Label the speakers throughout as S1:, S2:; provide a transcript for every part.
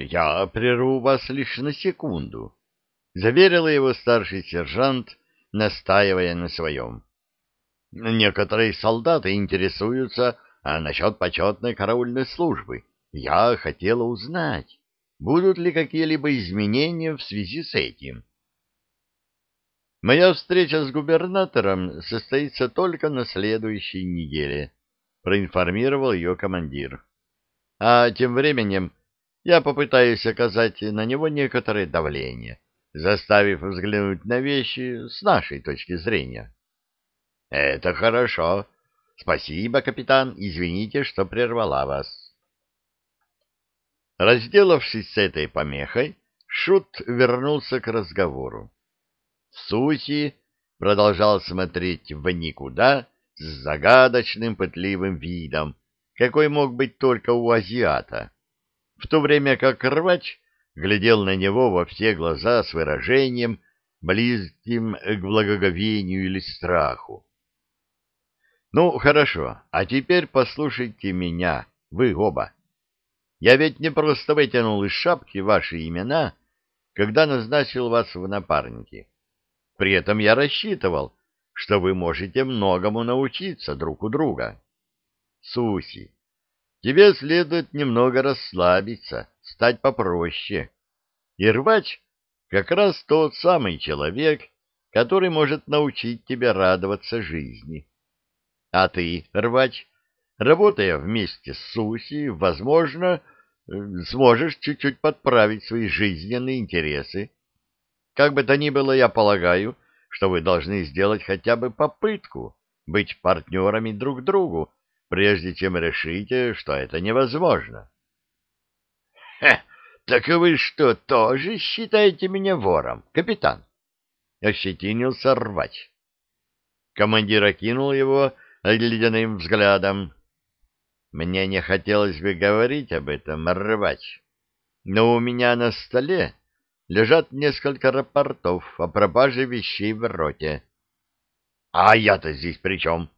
S1: Я прерву вас лишь на секунду, — заверил его старший сержант, настаивая на своем. Некоторые солдаты интересуются а насчет почетной караульной службы. Я хотела узнать, будут ли какие-либо изменения в связи с этим. Моя встреча с губернатором состоится только на следующей неделе, проинформировал ее командир. А тем временем я попытаюсь оказать на него некоторое давление, заставив взглянуть на вещи с нашей точки зрения. — Это хорошо. Спасибо, капитан. Извините, что прервала вас. Разделавшись с этой помехой, Шут вернулся к разговору. Суси продолжал смотреть в никуда с загадочным пытливым видом, какой мог быть только у азиата в то время как рвач глядел на него во все глаза с выражением, близким к благоговению или страху. «Ну, хорошо, а теперь послушайте меня, вы оба. Я ведь не просто вытянул из шапки ваши имена, когда назначил вас в напарники. При этом я рассчитывал, что вы можете многому научиться друг у друга. Суси, тебе следует немного расслабиться, стать попроще. И рвач как раз тот самый человек, который может научить тебя радоваться жизни. А ты, рвач, работая вместе с Суси, возможно, сможешь чуть-чуть подправить свои жизненные интересы. Как бы то ни было, я полагаю, что вы должны сделать хотя бы попытку быть партнерами друг другу, прежде чем решите, что это невозможно. — Хе, так вы что, тоже считаете меня вором, капитан? — ощетинился рвач. Командир окинул его ледяным взглядом. Мне не хотелось бы говорить об этом, рвач, но у меня на столе лежат несколько рапортов о пропаже вещей в роте. — А я-то здесь при чем?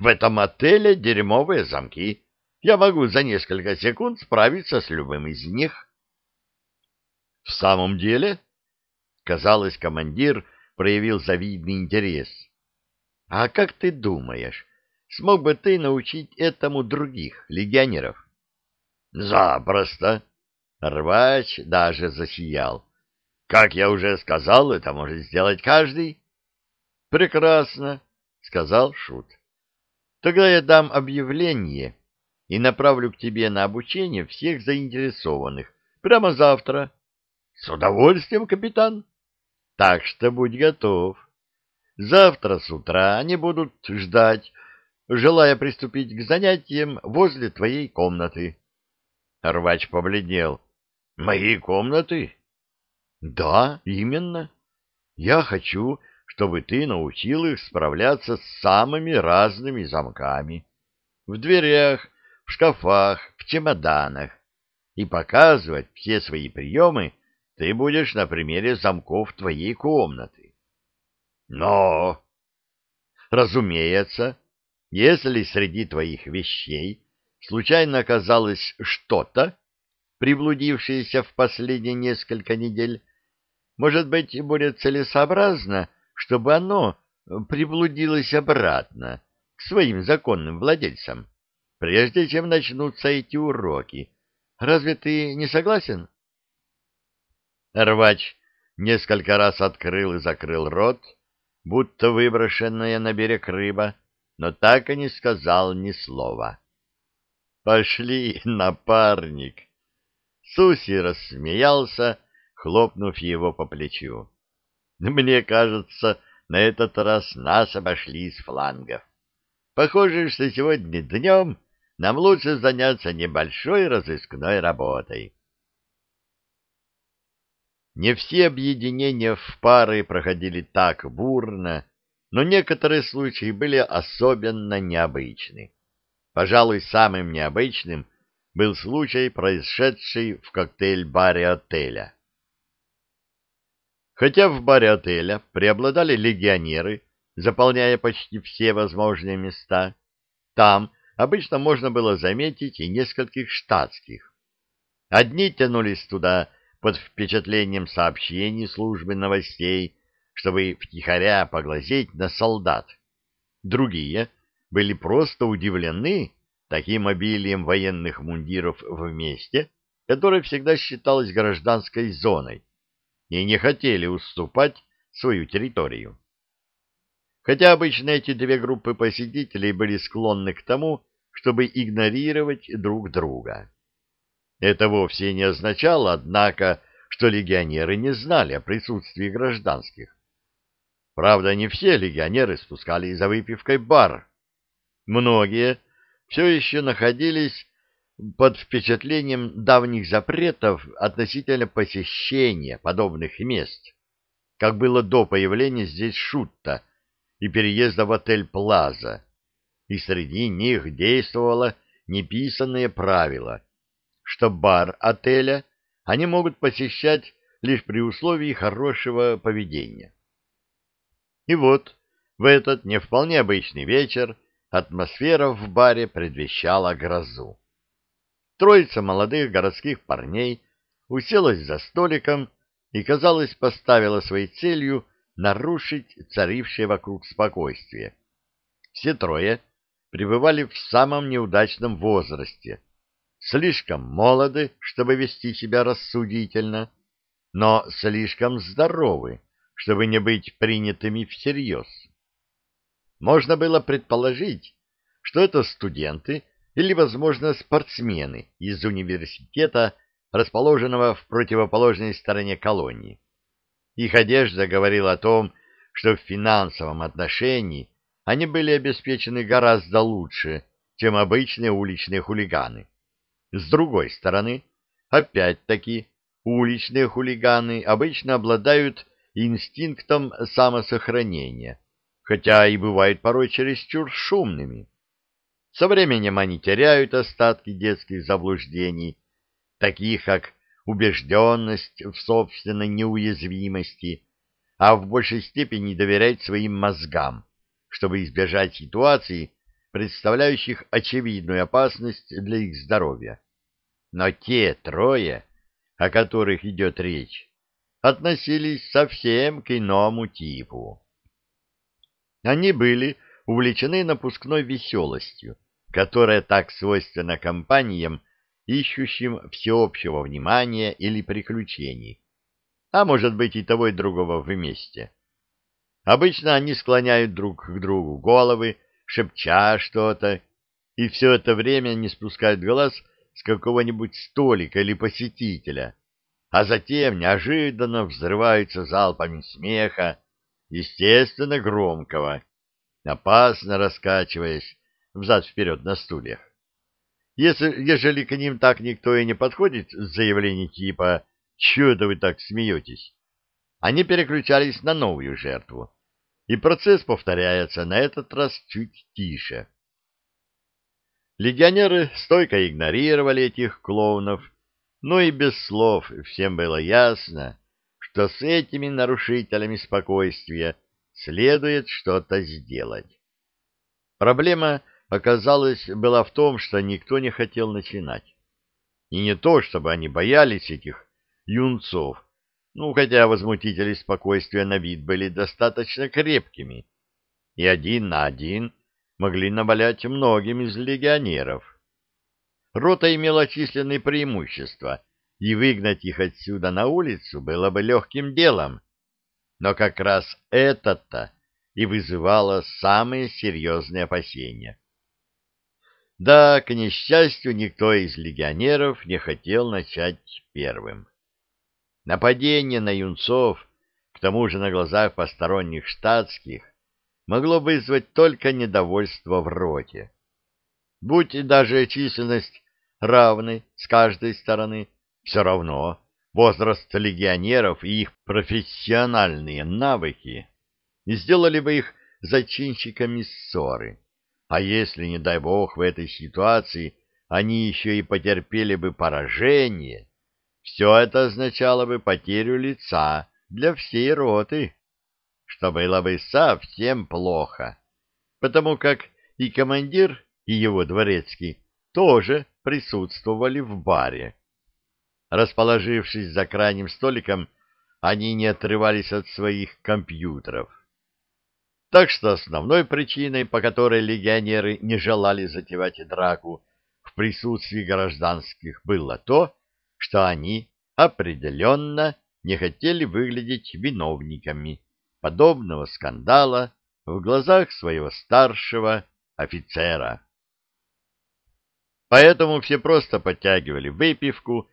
S1: В этом отеле дерьмовые замки. Я могу за несколько секунд справиться с любым из них. — В самом деле? Казалось, командир проявил завидный интерес. — А как ты думаешь, смог бы ты научить этому других легионеров? — Запросто. Рвач даже засиял. — Как я уже сказал, это может сделать каждый. — Прекрасно, — сказал Шут. Тогда я дам объявление и направлю к тебе на обучение всех заинтересованных прямо завтра. С удовольствием, капитан. Так что будь готов. Завтра с утра они будут ждать, желая приступить к занятиям возле твоей комнаты. Рвач побледнел. Мои комнаты? Да, именно. Я хочу чтобы ты научил их справляться с самыми разными замками. В дверях, в шкафах, в чемоданах. И показывать все свои приемы ты будешь на примере замков твоей комнаты. Но, разумеется, если среди твоих вещей случайно оказалось что-то, приблудившееся в последние несколько недель, может быть, будет целесообразно чтобы оно приблудилось обратно к своим законным владельцам, прежде чем начнутся эти уроки. Разве ты не согласен? Рвач несколько раз открыл и закрыл рот, будто выброшенная на берег рыба, но так и не сказал ни слова. «Пошли, напарник!» Суси рассмеялся, хлопнув его по плечу. Мне кажется, на этот раз нас обошли с флангов. Похоже, что сегодня днем нам лучше заняться небольшой разыскной работой. Не все объединения в пары проходили так бурно, но некоторые случаи были особенно необычны. Пожалуй, самым необычным был случай, происшедший в коктейль-баре отеля. Хотя в баре отеля преобладали легионеры, заполняя почти все возможные места, там обычно можно было заметить и нескольких штатских. Одни тянулись туда под впечатлением сообщений службы новостей, чтобы втихаря поглазеть на солдат. Другие были просто удивлены таким обилием военных мундиров в месте, которое всегда считалось гражданской зоной, и не хотели уступать свою территорию. Хотя обычно эти две группы посетителей были склонны к тому, чтобы игнорировать друг друга. Это вовсе не означало, однако, что легионеры не знали о присутствии гражданских. Правда, не все легионеры спускали за выпивкой бар. Многие все еще находились под впечатлением давних запретов относительно посещения подобных мест, как было до появления здесь Шутта и переезда в отель Плаза, и среди них действовало неписанное правило, что бар отеля они могут посещать лишь при условии хорошего поведения. И вот в этот не вполне обычный вечер атмосфера в баре предвещала грозу. Троица молодых городских парней уселась за столиком и, казалось, поставила своей целью нарушить царившее вокруг спокойствие. Все трое пребывали в самом неудачном возрасте, слишком молоды, чтобы вести себя рассудительно, но слишком здоровы, чтобы не быть принятыми всерьез. Можно было предположить, что это студенты или, возможно, спортсмены из университета, расположенного в противоположной стороне колонии. Их одежда говорила о том, что в финансовом отношении они были обеспечены гораздо лучше, чем обычные уличные хулиганы. С другой стороны, опять-таки, уличные хулиганы обычно обладают инстинктом самосохранения, хотя и бывают порой чересчур шумными. Со временем они теряют остатки детских заблуждений, таких как убежденность в собственной неуязвимости, а в большей степени доверяют своим мозгам, чтобы избежать ситуаций, представляющих очевидную опасность для их здоровья. Но те трое, о которых идет речь, относились совсем к иному типу. Они были увлечены напускной веселостью, которая так свойственна компаниям, ищущим всеобщего внимания или приключений, а может быть и того и другого вместе. Обычно они склоняют друг к другу головы, шепча что-то, и все это время не спускают глаз с какого-нибудь столика или посетителя, а затем неожиданно взрываются залпами смеха, естественно, громкого, опасно раскачиваясь взад-вперед на стульях. Если, ежели к ним так никто и не подходит с заявлением типа «Чего вы так смеетесь?», они переключались на новую жертву, и процесс повторяется на этот раз чуть тише. Легионеры стойко игнорировали этих клоунов, но и без слов всем было ясно, что с этими нарушителями спокойствия следует что-то сделать. Проблема, оказалась, была в том, что никто не хотел начинать. И не то, чтобы они боялись этих юнцов, ну, хотя возмутители спокойствия на вид были достаточно крепкими, и один на один могли навалять многим из легионеров. Рота имела численные преимущества, и выгнать их отсюда на улицу было бы легким делом. Но как раз это-то и вызывало самые серьезные опасения. Да, к несчастью, никто из легионеров не хотел начать первым. Нападение на юнцов, к тому же на глазах посторонних штатских, могло вызвать только недовольство в роте. Будь даже численность равной с каждой стороны, все равно возраст легионеров и их профессиональные навыки сделали бы их зачинщиками ссоры. А если, не дай бог, в этой ситуации они еще и потерпели бы поражение, все это означало бы потерю лица для всей роты, что было бы совсем плохо, потому как и командир, и его дворецкий тоже присутствовали в баре. Расположившись за крайним столиком, они не отрывались от своих компьютеров. Так что основной причиной, по которой легионеры не желали затевать драку в присутствии гражданских, было то, что они определенно не хотели выглядеть виновниками подобного скандала в глазах своего старшего офицера. Поэтому все просто подтягивали выпивку,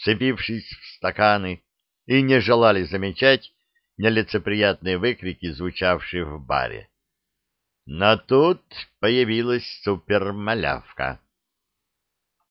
S1: вцепившись в стаканы, и не желали замечать нелицеприятные выкрики, звучавшие в баре. Но тут появилась супермалявка.